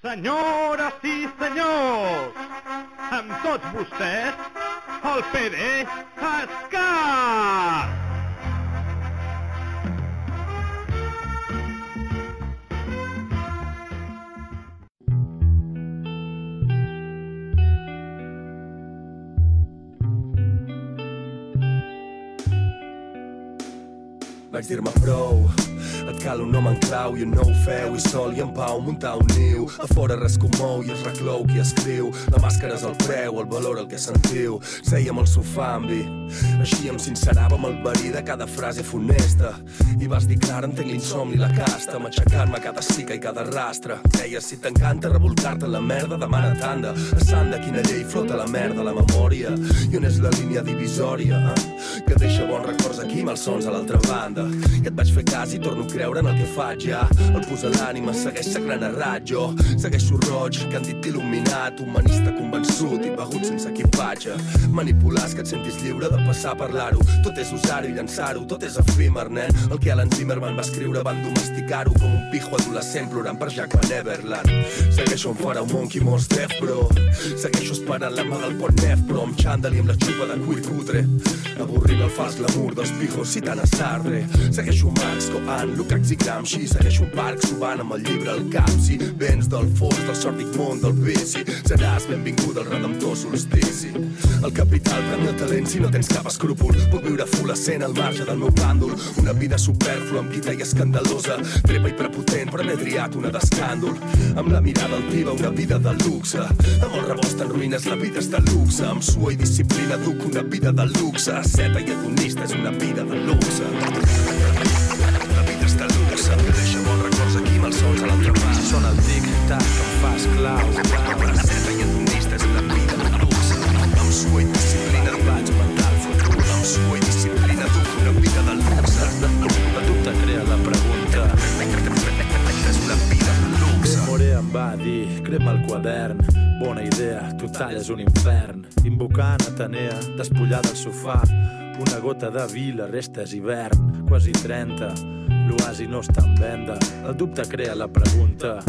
Senyores i senyors, amb tots vostès, el PD Escar! Vaig dir-me prou, et cal un home en clau i un nou feu i sol i en pau muntar un niu. A fora res comou i es reclou qui escriu. La màscara és el preu, el valor el que sentiu. Sèiem al sofà amb vi, així em sincerava amb el verí de cada frase funesta. I vas dir clara, entenc l'insomni, la casta, m'aixecar-me cada cica i cada rastre. Deia, si t'encanta revolcar-te en la merda, demana tanda. A sant de quina llei flota la merda, la memòria. I on és la línia divisòria, eh? Que deixa bons records aquí, malsons a l'altra banda. I et vaig fer cas i torno a creure en el que faig ja. El posa l'ànima, segueix sagrant a raig, Segueixo roig, que han dit il·luminat, humanista convençut i begut sense equipatge. Manipular que et sentis lliure de passar a parlar-ho. Tot és usar-ho i llançar-ho, tot és efímer, nen. El que Alan Zimmerman va escriure van domesticar-ho com un pijo adolescent plorant per Jack Van Everland. Segueixo en fora un monkey def, bro. Segueixo esperant la mà del pont nef, però amb xandall i amb la xupa de cuir cutre. Avorrint el fals glamour dels pijos citant a Sartre. Segueixo Marx, Coan, Lukács i Gramsci. Segueixo un parc subant amb el llibre al cap. Si vens del fons del sòrdic món del vici, seràs benvingut al redemptor solstici. El capital premia talent si no tens cap escrúpol. Puc viure full escent al marge del meu bàndol. Una vida superflua amb guita i escandalosa. Trepa i prepotent, però n'he triat una d'escàndol. Amb la mirada altiva, una vida de luxe. Amb el rebost en ruïnes, la vida és de luxe. Amb sua i disciplina duc una vida de luxe. Seta i hedonista és una vida de luxe. La vida és de luxe. Deixa bons records aquí, malsons a l'altra part. Són el tic-tac que em fa esclau. Seta i hedonista és una vida de luxe. Amb sua i disciplina sua i disciplina duc una vida de luxe. El dubte crea la pregunta. És una vida de luxe. Moré em va dir, crema el quadern. Bona idea, total és un infern. Invocant Atenea, despullada al sofà. Una gota de vi, la resta és hivern. Quasi 30, l'oasi no està en venda. El dubte crea la pregunta.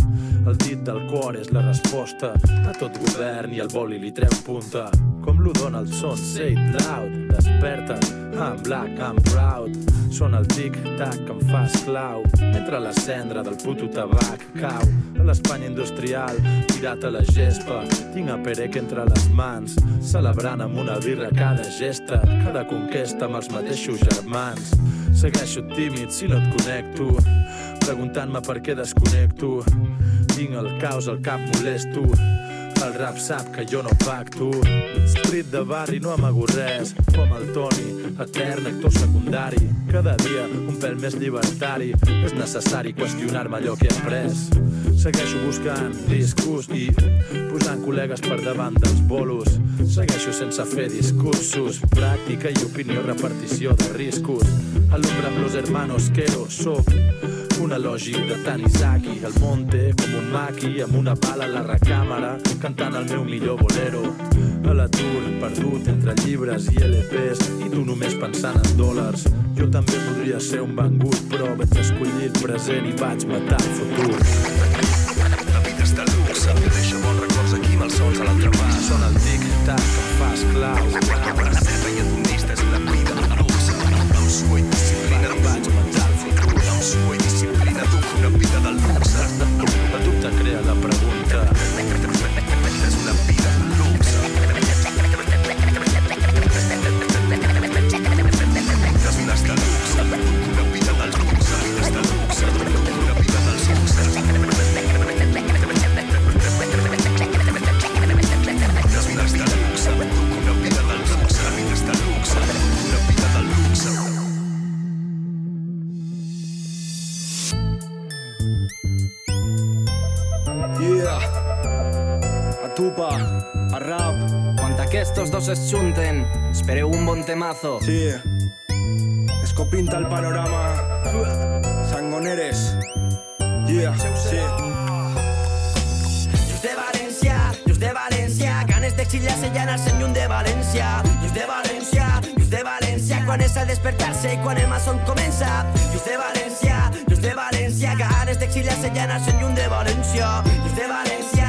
El dit del cor és la resposta a tot govern i el boli li treu punta. Com l'ho dona el son, say it loud. Desperta, I'm black, I'm proud. Són el tic-tac que em fa esclau. Mentre la cendra del puto tabac cau a l'Espanya industrial, tirat a la gespa. Tinc a Perec entre les mans, celebrant amb una birra cada gesta, cada conquesta amb els mateixos germans. Segueixo tímid si no et connecto, preguntant-me per què desconnecto. Tinc el caos al cap molesto, rap sap que jo no pacto. Esprit de barri no amago res, com el Toni, etern actor secundari. Cada dia un pèl més llibertari. És necessari qüestionar-me allò que he après. Segueixo buscant discurs i posant col·legues per davant dels bolos. Segueixo sense fer discursos, pràctica i opinió, repartició de riscos. Alumbra amb los hermanos Quero, soc un elogi de Tanizaki, el monte com un maqui amb una bala a la recàmera, cantant el meu millor bolero. A l'atur, perdut entre llibres i LPs, i tu només pensant en dòlars. Jo també podria ser un bangut, però vaig escollir el present i vaig matar el futur. La vida és de luxe. Deixa bons records aquí, malsons a l'altra part. Són el tic-tac que em fa esclau. Seta i hedonista és una vida de luxe. Amb Aquestos dos es junten, espereu un bon temazo. sí. Escopinta el panorama. Sangoneres. Yeah, sí. Just de València, just de València, ganes d'exiliar-se i anar-se'n lluny de València. Just de València, just de València, quan és a despertar-se i quan el maçon comença. Just de València, just de València, ganes d'exiliar d'exiliar sellanes en llum de València. Just de València,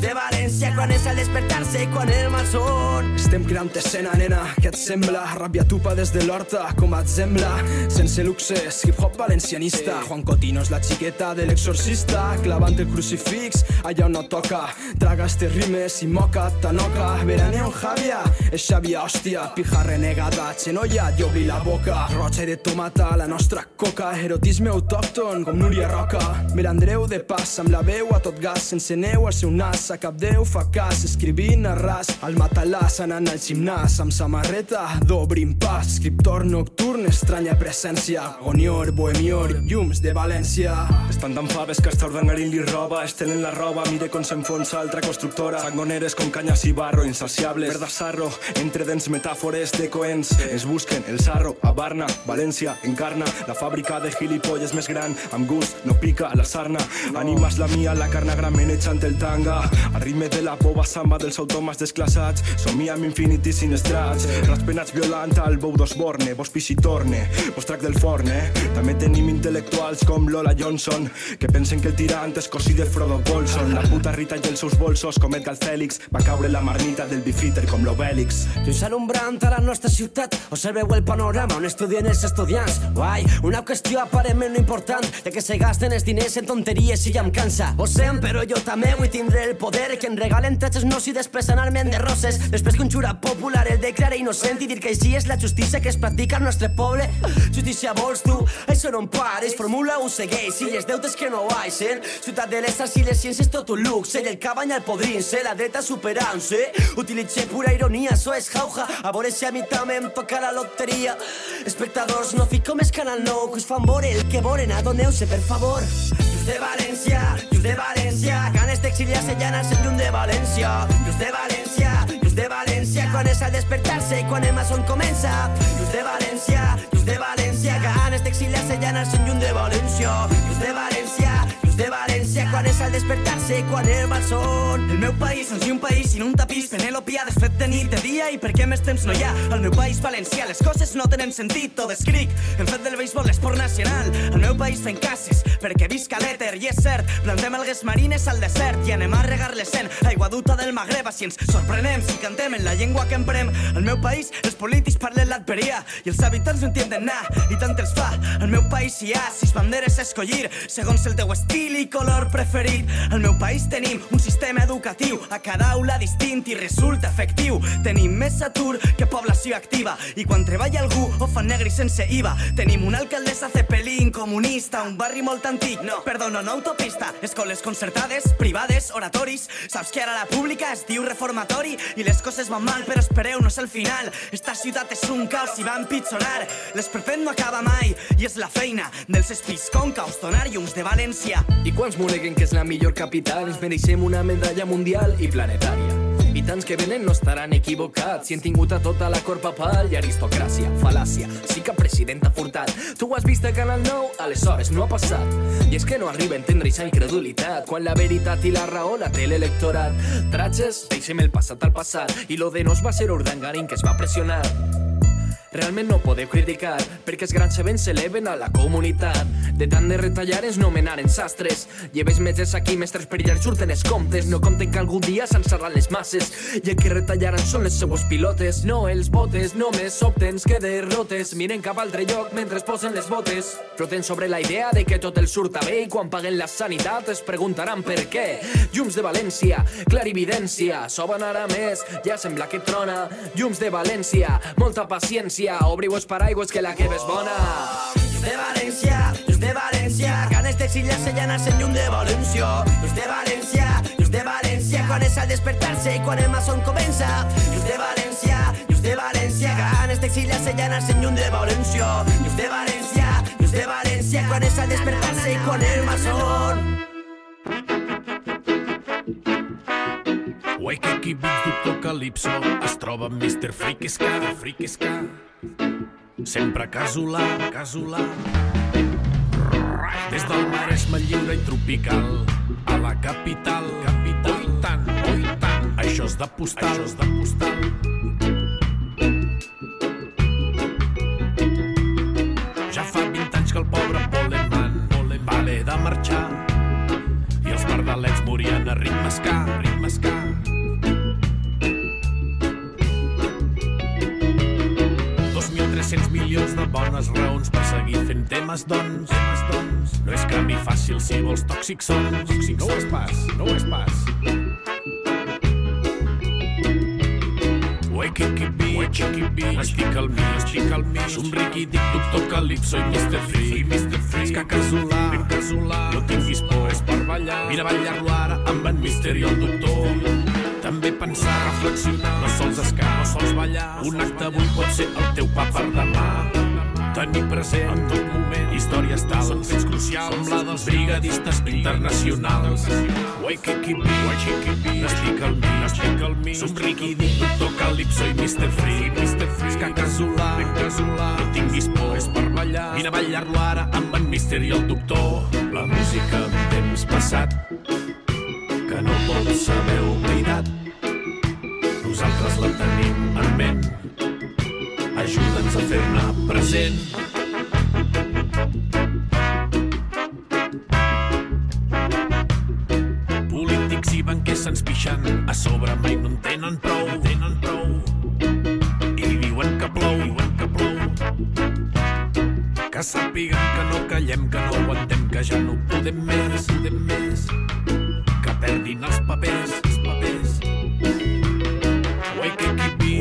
de València, quan és al despertar-se i quan el malson. Estem creant escena, nena, què et sembla? Ràbia tupa des de l'horta, com et sembla? Sense luxes, hip-hop valencianista. Juan Cotino és la xiqueta de l'exorcista clavant el crucifix allà on no toca. Traga este rimes i moca tanoca. Veraneo en Javia és Xavia, hòstia, pija renegada xenoia i obri la boca. Roja de tomata, la nostra coca. Erotisme autòcton com Núria Roca. Mirandreu de pas amb la veu a tot gas sense neu al seu nas a cap Déu fa cas escrivint a ras al matalàs anant al gimnàs amb samarreta d'obrim pas escriptor nocturn estranya presència agonior, bohemior, llums de València Estan tan faves que està ordenant-li roba, estelen la roba, mire com s'enfonsa altra constructora. Sangoneres com canyes i barro, insaciables. Verda sarro, entre dents metàfores de coents. Es busquen el sarro a Barna, València, encarna la fàbrica de gilipolles més gran. Amb gust, no pica la sarna. Animes la mia, la carna gran menejant el tanga. Al ritme de la bova samba dels automes desclassats. Somia amb infinity sin estrats. Raspenats violant al bou d'Osborne, vos pixi torne, vos trac del forn, eh? També tenim intel·lectuals com Lola Johnson, que pensen que el tirant és cosí de Frodo Bolson. La puta Rita i els seus bolsos, com Edgar Fèlix, va caure la marmita del bifiter com l'Obèlix. Llums alumbrant a la nostra ciutat, observeu el panorama on estudien els estudiants. Guai, una qüestió aparentment no important, ja que se gasten els diners en tonteries i ja em cansa. Ho sent, però jo també vull tindre el poder que em regalen tots els nos i després anar-me'n de roses. Després que un jurat popular el declare innocent i dir que així és la justícia que es practica al nostre poble. Justícia vols tu? Això no em pares, formula ho segueix i les deutes que no baixen. Ciutat de les arts i les ciències tot un luxe i el cabany al podrint-se, la dreta superant-se. Pura ironia, això és jauja, a si a mi també em toca la loteria. Espectadors, no fico més canal nou, que us fan veure el que volen, adoneu-se, per favor. De València, just de València, ganes d'exiliar sellanes en llum de València. Just de València, just de València, quan és al despertar-se i quan el maçon comença. Just de València, just de València, ganes d'exiliar sellanes en llum de València. Just de València, just de València, quan és al despertar-se quan el malson. El meu país no és un país sinó un tapís. Penélope ha desfet de nit, de dia i per què més temps no hi ha? Al meu país valencià les coses no tenen sentit o descric hem fet del béisbol l'esport nacional al meu país fem cases perquè visca l'èter i és cert. Plantem algues marines al desert i anem a regar l'essent aigua duta del Magreb si ens sorprenem si cantem en la llengua que emprem. Al meu país els polítics parlen l'adveria i els habitants no entienden na i tant els fa. Al meu país hi ha sis banderes a escollir segons el teu estil i color preferit al meu país tenim un sistema educatiu a cada aula distint i resulta efectiu. Tenim més atur que població activa i quan treballa algú ho fan negre sense IVA. Tenim una alcaldessa cepelín comunista, un barri molt antic, no, perdona, no autopista, escoles concertades, privades, oratoris. Saps que ara la pública es diu reformatori i les coses van mal, però espereu, no és el final. Esta ciutat és un caos i va empitjorar. L'esperpent no acaba mai i és la feina dels espis còncaus, donàriums de València. I quants moneguen que és la millor capital ens mereixem una medalla mundial i planetària. I tants que venen no estaran equivocats si han tingut a tota la cor papal i aristocràcia, fal·làcia, sí que president ha furtat. Tu ho has vist a Canal 9? Aleshores no ha passat. I és que no arriba a entendre aquesta incredulitat quan la veritat i la raó la té l'electorat. Tratges, deixem el passat al passat i lo de nos va ser Urdangarin que es va pressionar. Realment no podeu criticar, perquè els grans events s'eleven a la comunitat. De tant de retallar ens nomenaren sastres. Lleves metges aquí, mestres per allà surten els comptes. No compten que algun dia s'encerran les masses. I el que retallaran són les seues pilotes. No els botes, només obtens que derrotes. Miren cap altre lloc mentre es posen les botes. Floten sobre la idea de que tot els surta bé i quan paguen la sanitat es preguntaran per què. Llums de València, clarividència, soben ara més, ja sembla que trona. Llums de València, molta paciència, obriu els paraigües que la que és bona. Just de València, just de València, ganes d'exiliar sellanes en llum de València. Just de València, just de València, quan és al despertar-se i quan el maçon comença. Just de València, just de València, ganes d'exiliar sellanes en llum de València. Just de València, just de València, quan és al despertar-se i quan el maçon. Waikiki Beats Doctor Calypso es troba amb Mr. Frikesca, Frikesca. Sempre casolà, casolà. Des del mar Maresme lliure i tropical a la capital, capital. Oi tant, oi tant, això és de postal, això és de postal. Ja fa 20 anys que el pobre Poleman va haver de marxar i els pardalets morien a ritmes carri. 2.300 milions de bones raons per seguir fent temes, doncs. Temes, doncs. No és camí fàcil si vols tòxics sons. Tòxics no ho és pas, no ho és pas. Waikiki Beach, Waikiki Beach, estic al mig, estic al mig. Somric i dic doctor Calypso i Mr. Free, Mr. Free. És que casolà, ben casolà, no tinguis por, és per ballar. Vine a ballar-lo ara amb en Mister i el doctor. També pensar, reflexionar, no sols escar, no sols ballar. Un acte avui pot ser el teu pa per demà. Tenir present en tot moment històries tals, són fets crucials, com la dels brigadistes internacionals. Waikiki Beach, n'estic al mig, n'estic al mig. Somric i dic doctor Calypso i Mr. Free, Mr. Free. Que casolà, ben casolà, no tinguis por, és per ballar. Vine a ballar-lo ara amb en Mister i el doctor. La música d'un temps passat que no pots haver oblidat. Nosaltres la tenim en ment. Ajuda'ns a fer-ne present. Polítics i banquers se'ns pixen a sobre, mai no en tenen prou, tenen prou. I diuen que plou, diuen que plou. Que sàpiguen que no callem, que no aguantem, que ja no podem més, podem més. Que perdin els papers.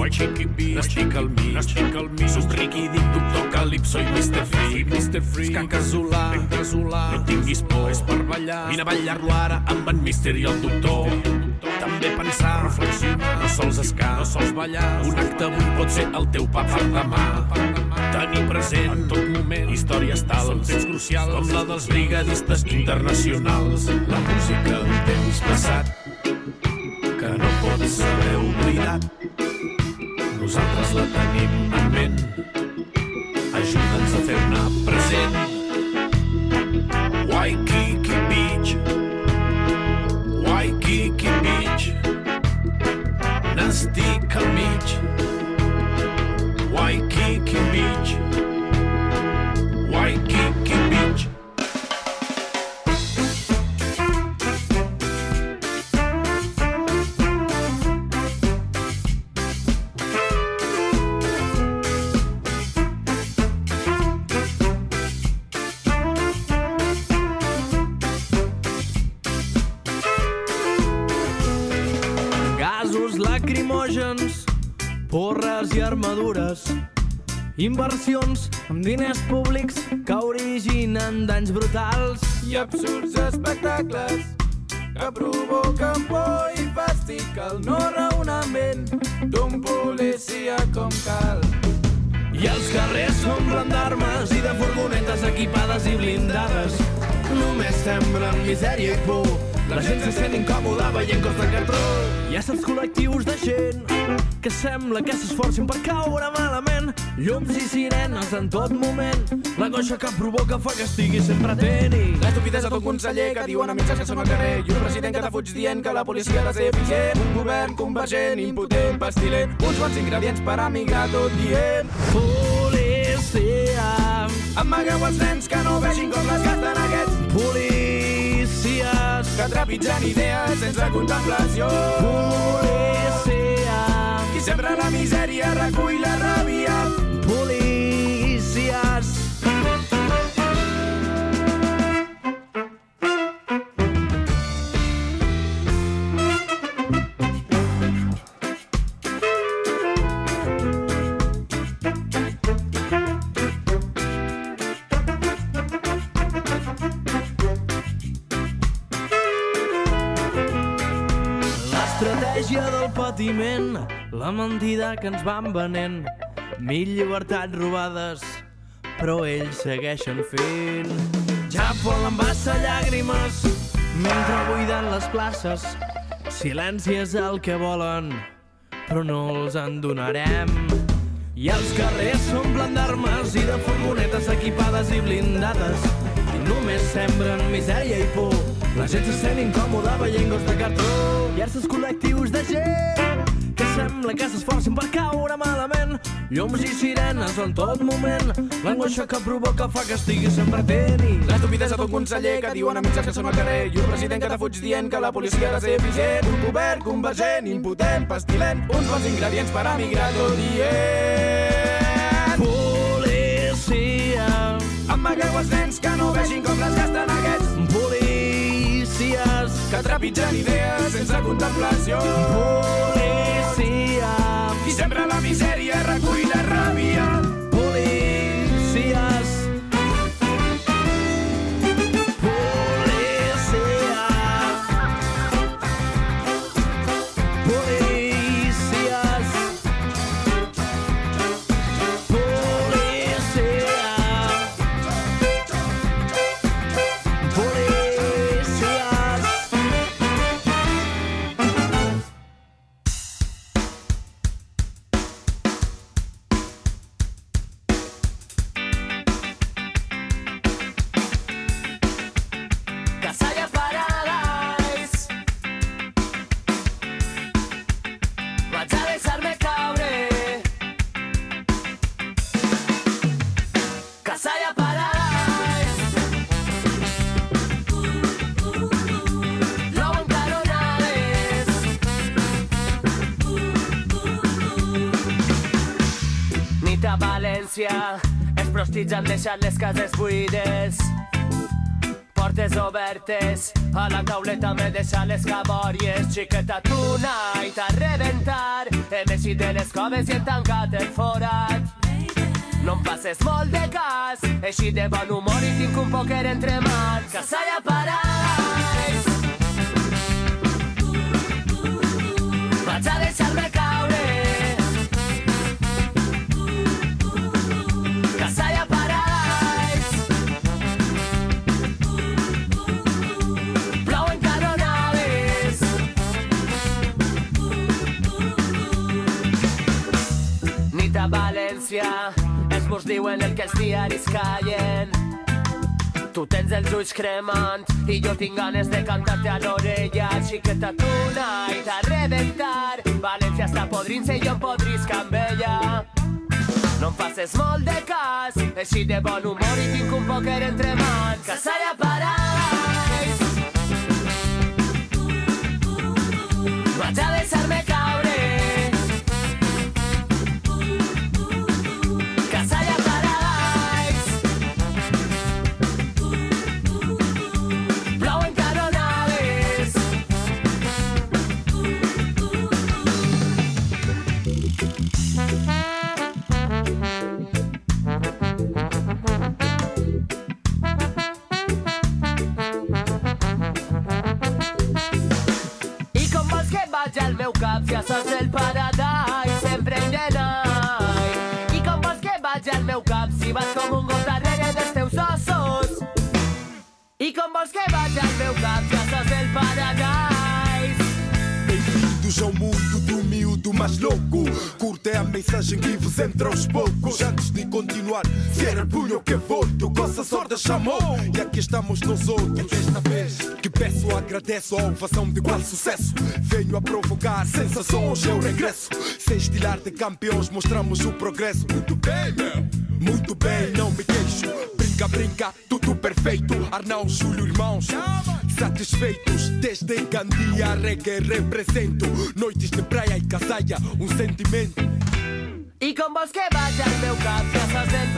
Waikiki Beach, n'estic al mig, n'estic al mig. Somric i dic doctor Calypso i Mr. Free, Mr. Free. Que casolà, ben casolà, no tinguis por, és per ballar. Vine a ballar-lo ara amb en Mister i el doctor. També pensar, reflexionar, no sols escar, no sols ballar. Un acte avui pot ser el teu pa per demà. Tenir present en tot moment històries tals, fets crucials, com la dels brigadistes internacionals. La música d'un temps passat que no pots haver oblidat. Nosaltres la tenim en ment. Ajuda'ns a fer-ne present. Waikiki Beach. Waikiki Beach. N'estic al mig. Waikiki Beach. Armadures, inversions amb diners públics que originen danys brutals. i absurds espectacles que provoquen por i fàstic el no raonament d'un policia com cal. I els carrers s'omplen d'armes i de furgonetes equipades i blindades. Només sembren misèria i por. La gent se sent incòmoda veient cos de cartró. Hi ha certs col·lectius de gent que sembla que s'esforcin per caure malament. Llums i sirenes en tot moment. L'angoixa que provoca fa que estigui sempre atent i... L'estupidesa d'un conseller que diuen a mitjans que són al carrer i un president que defuig dient que la policia ha de ser eficient. Un govern convergent, impotent, pestilent, uns bons ingredients per a migrar tot dient. Policia, Amagueu els nens que no vegin com les gasten aquests policies, que trepitgen idees sense contemplació. policia, Qui sembra la misèria recull la ràbia. L'estratègia del patiment, la mentida que ens van venent, mil llibertats robades, però ells segueixen fent. Ja poden vessar llàgrimes mentre buiden les places. Silenci és el que volen, però no els en donarem. I els carrers s'omplen d'armes i de furgonetes equipades i blindades. Només sembren misèria i por. La gent se sent incòmoda veient gos de cartró. Certs col·lectius de gent que sembla que s'esforcin per caure malament. Llums i sirenes en tot moment. L'angoixa que provoca fa que estigui sempre atent i... L'estupidesa Convides a ton conseller que diuen amics que són al carrer i un president que te fuig dient que la policia ha de ser eficient. Un govern convergent, impotent, pestilent, uns bons ingredients per a migrar tot dient. Amagueu els nens que no vegin com les gasten aquests policies, que trepitgen idees sense contemplació. policia, Qui sembra la misèria recull la deixat les cases buides portes obertes. A la tauleta me deixa les cabòries xiqueta tonight a reventar. Hem eixit de les coves i hem tancat el forat. No em passes molt de cas. Eixit de bon humor i tinc un pòquer entre mans. Casalla Paradise vaig a deixar-me diuen el que els diaris callen Tu tens els ulls cremant i jo tinc ganes de cantar-te a l'orella xiqueta tonight a reventar València està podrint-se i jo em podrisc amb ella no em faces molt de cas, així de bon humor i tinc un pòquer entre mans. Casalla Paradise. Vaig sos del paradise sempre in the night I com vols que vaig al meu cap si vas com un gos darrere dels teus ossos. I com vols que vaig al meu cap si sos del paradise mais louco. Curte a mensagem que vos entra aos poucos. Antes de continuar, cierra el punho que volto Coça sorda chamou. E aqui estamos nós outros. Desta vez que peço, agradeço a ovação de igual sucesso. Venho a provocar sensações, eu regresso. Sem estilar de campeões, mostramos o progresso. Muito bem, meu. Muito bem, não me queixo Brinca, brinca, tudo perfeito. Arnão, Júlio, irmãos Satisfeitos. Desde Gandia Reggae represento. Noites de praia e casaia Um sentimento. I com vols que vaig al meu cap si sos del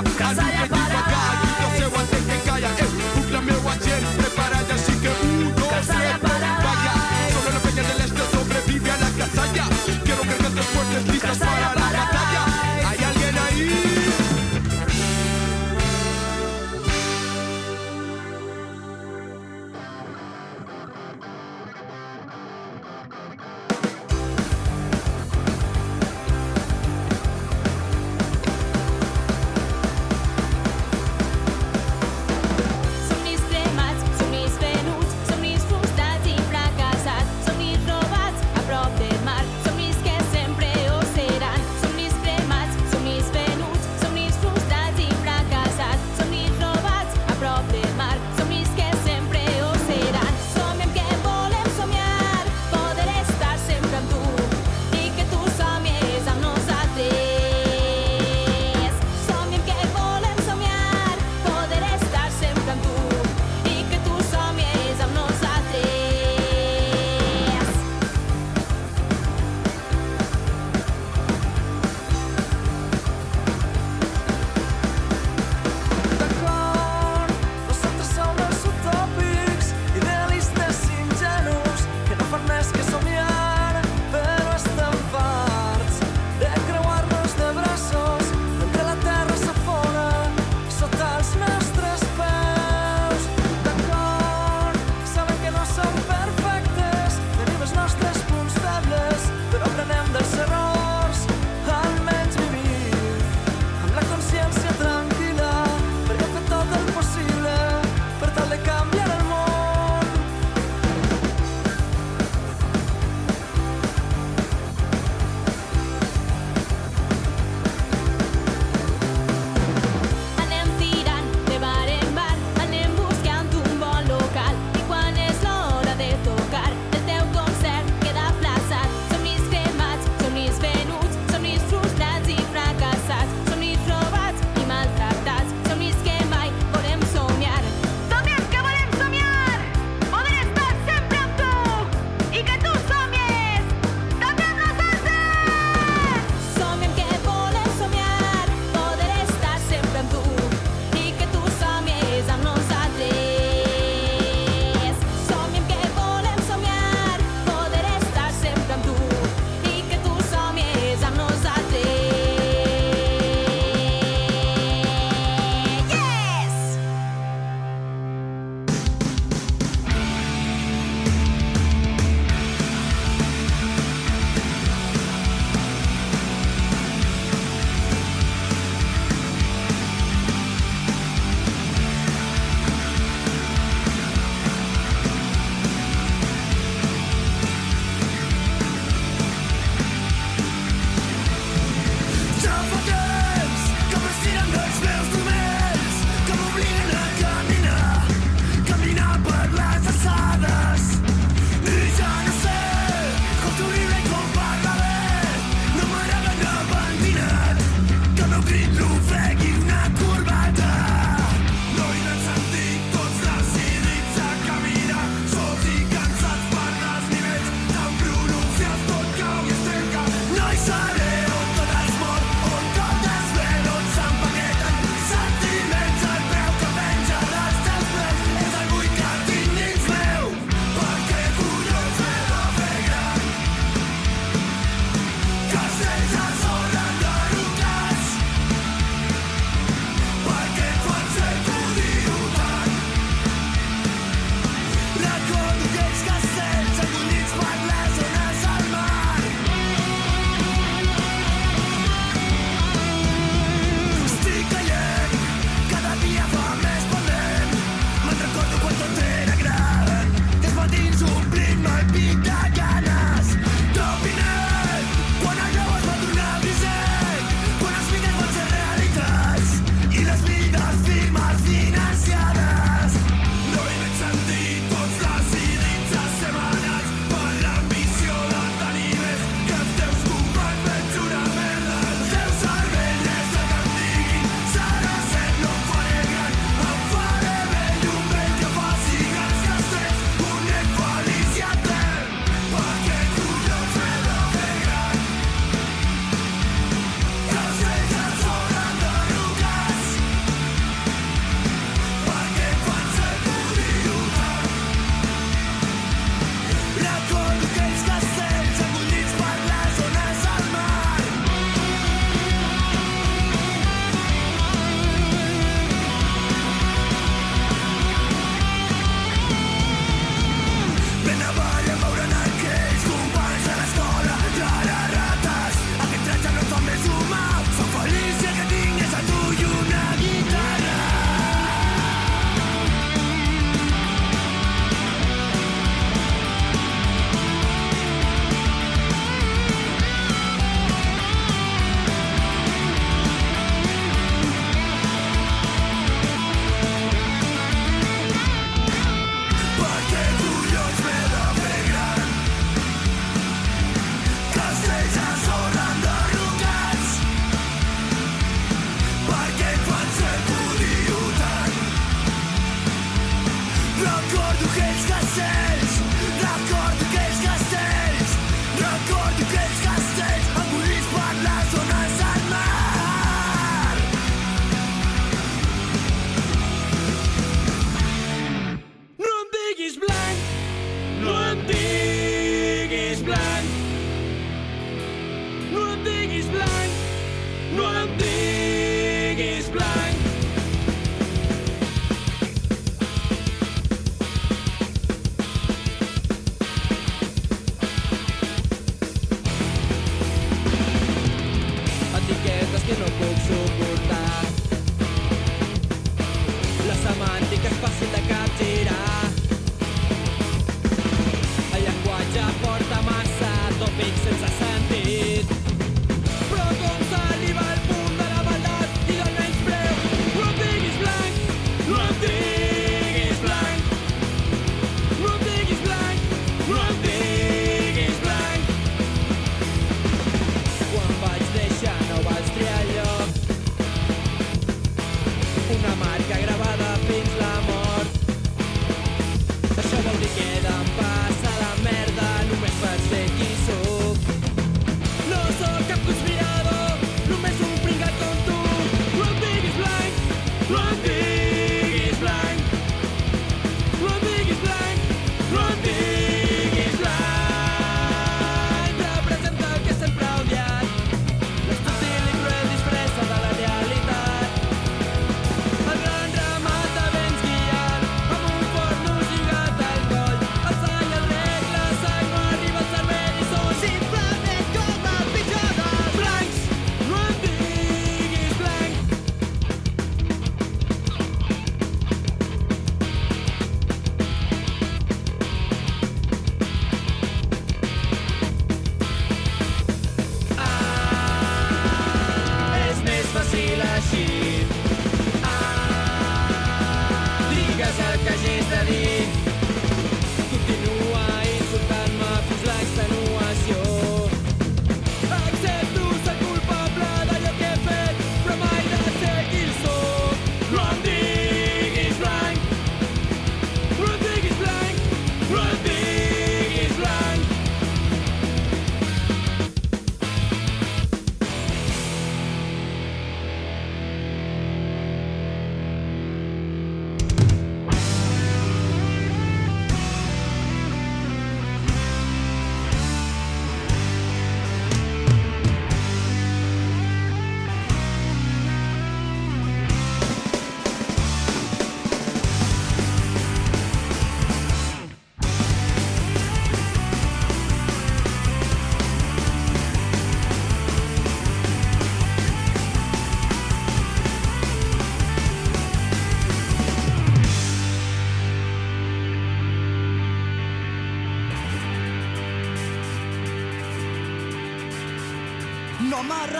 Казая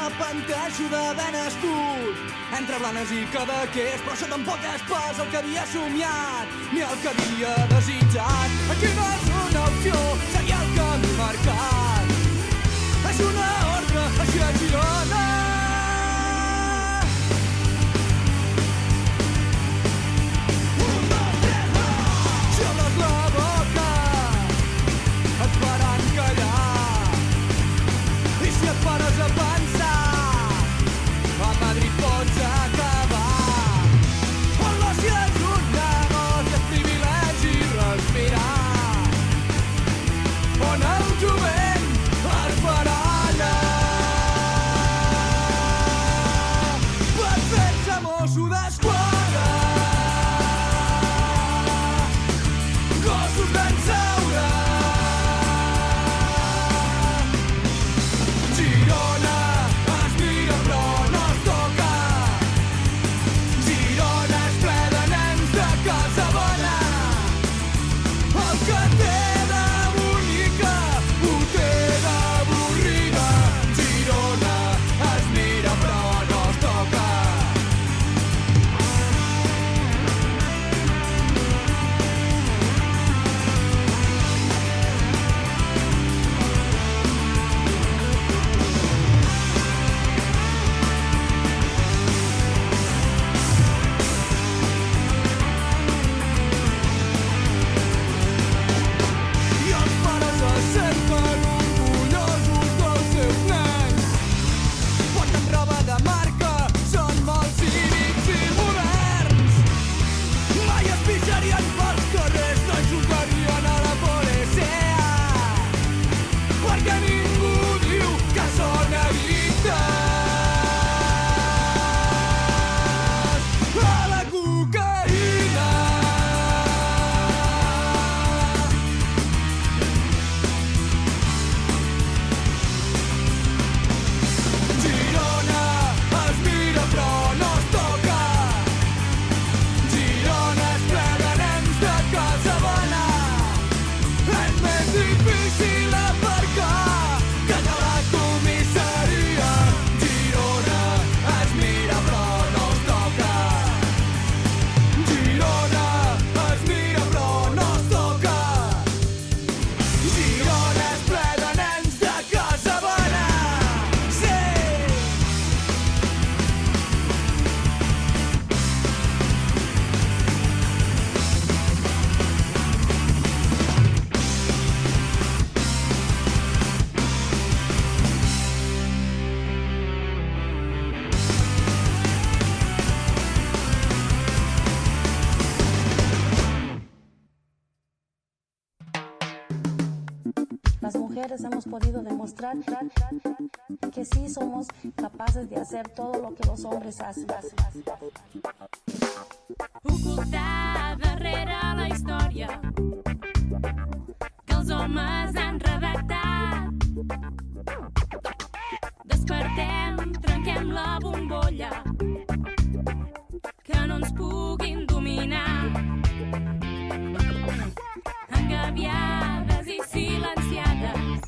de Pantejo de Benestut, entre Blanes i Cadaqués, però això tampoc és pas el que havia somiat, ni el que havia desitjat. Aquí no és una opció, seria el camí marcat. És una ordre, així és Girona. capaces de hacer todo lo que los hombres hacen. Ocultar darrere la història que els homes han redactat. Despertem, trenquem la bombolla que no ens puguin dominar. Engaviades i silenciades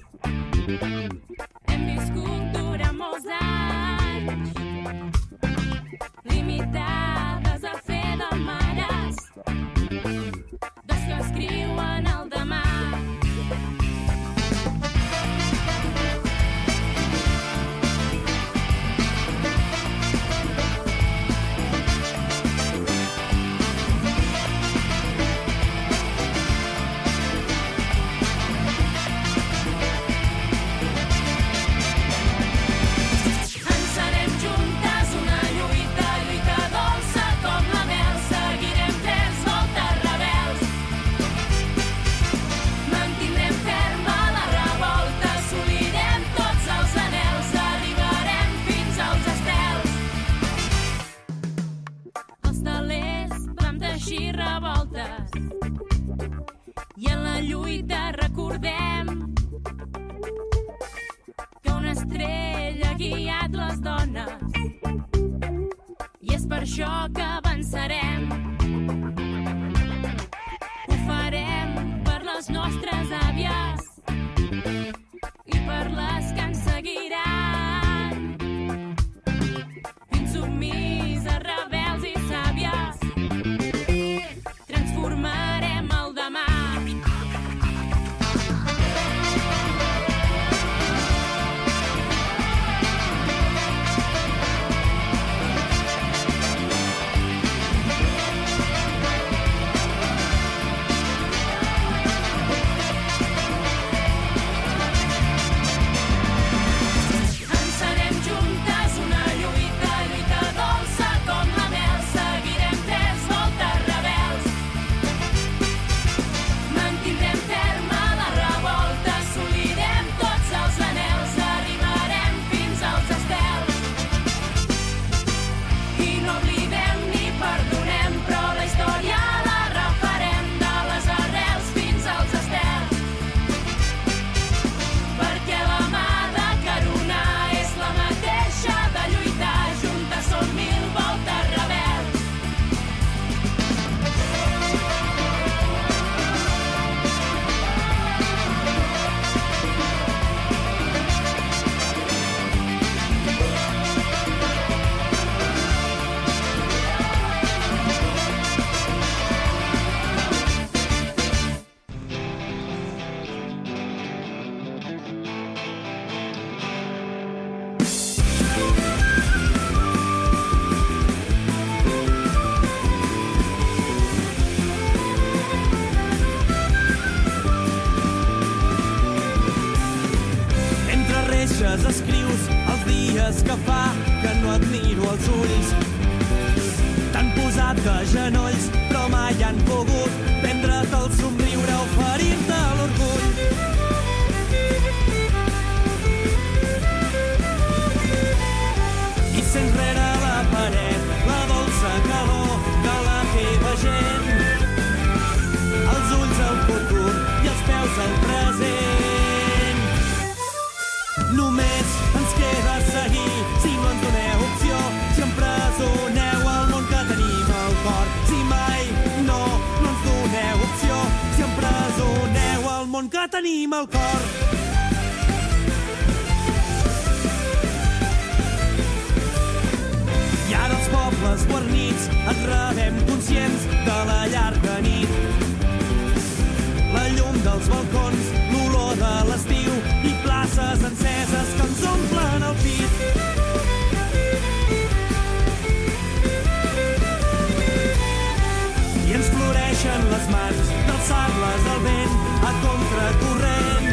as nostras conscients, ens rebem conscients de la llarga nit. La llum dels balcons, l'olor de l'estiu i places enceses que ens omplen el pit. ens floreixen les mans d'alçar-les al vent a contracorrent.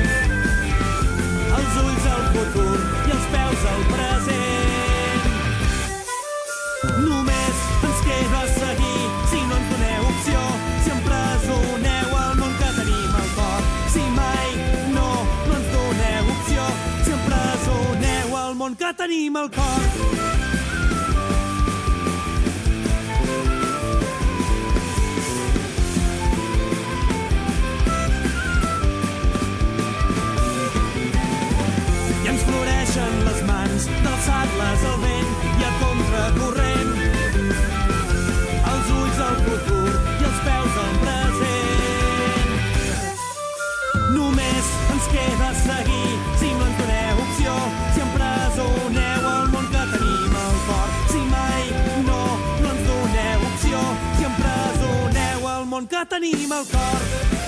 Els ulls al futur i els peus al present. tenim el cor. on que tenim al cor.